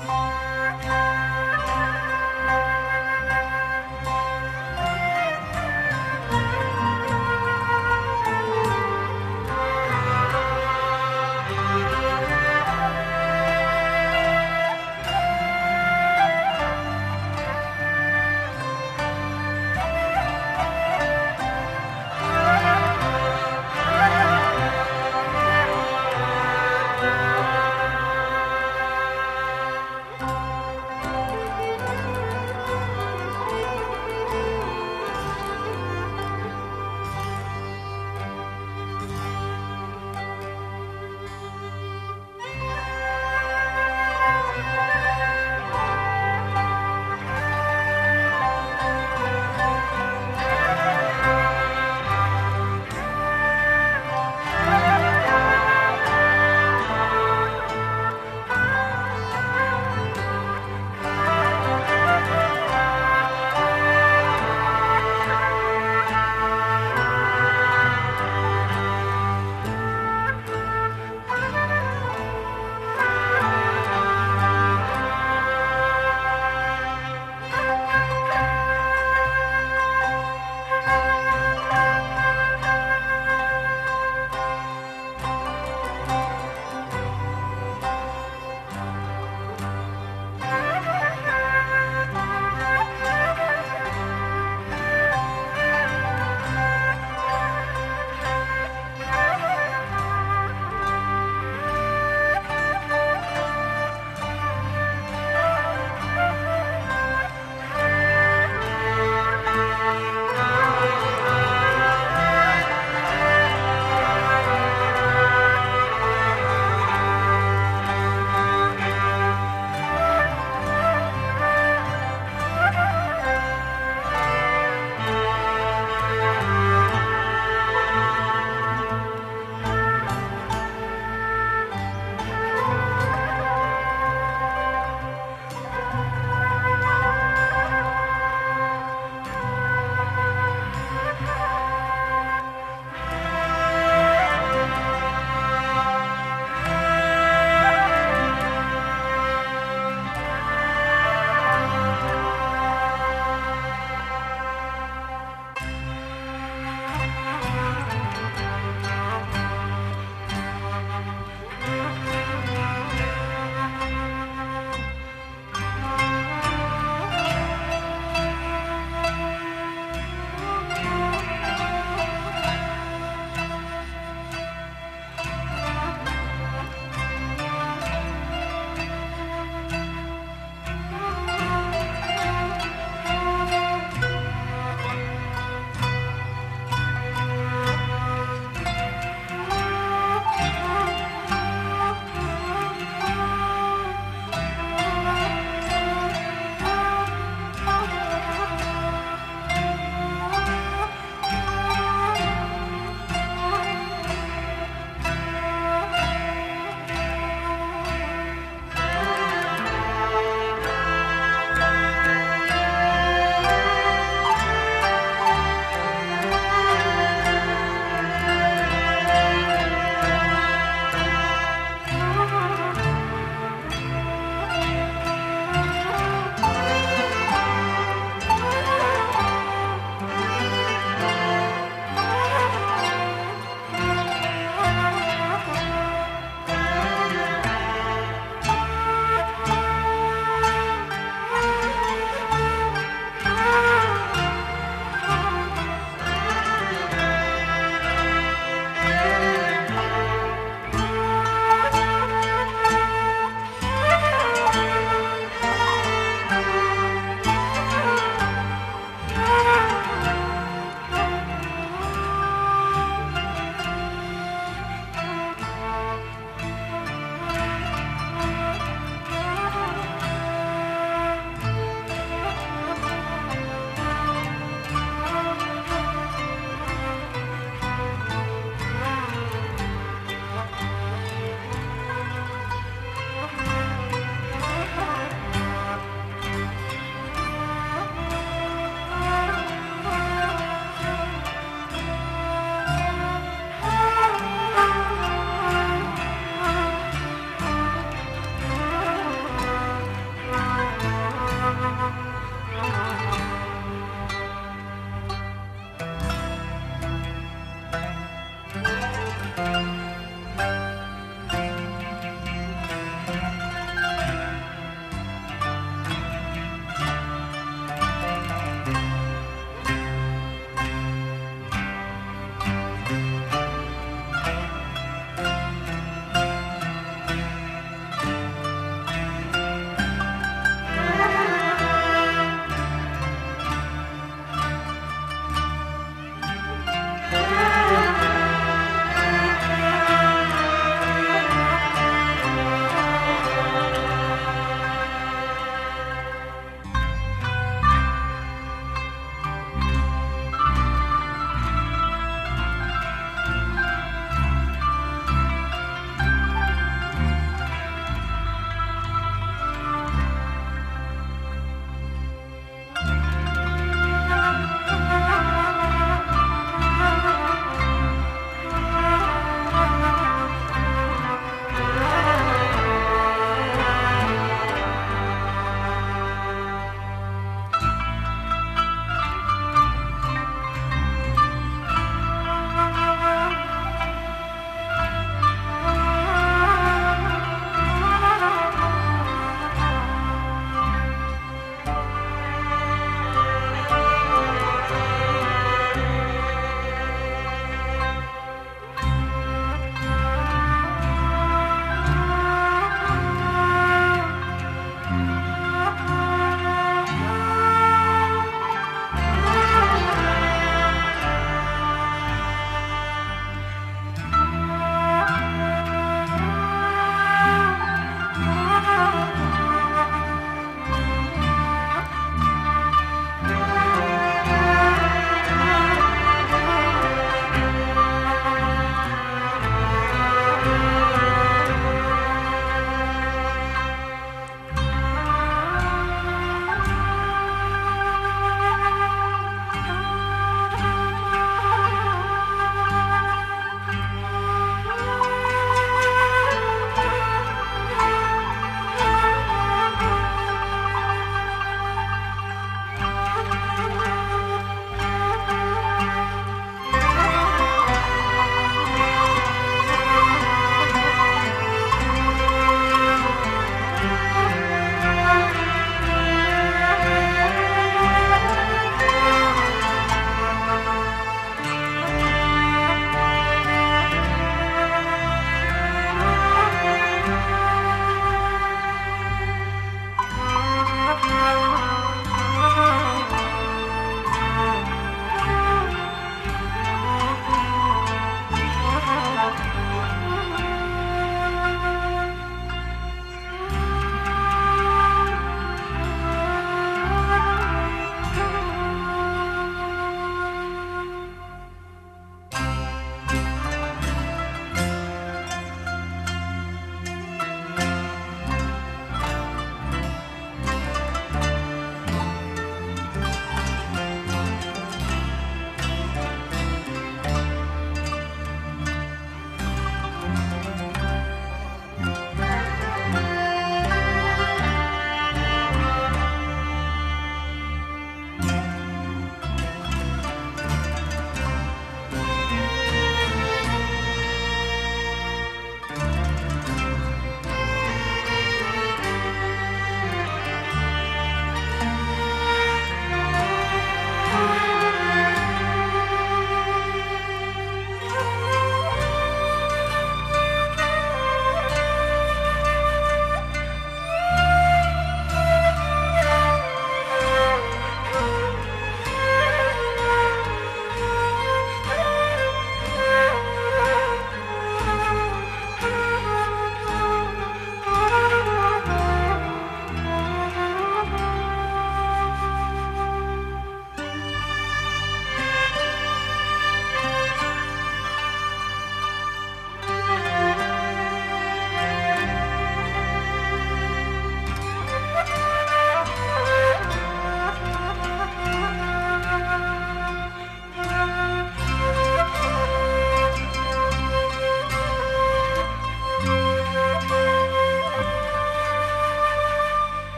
you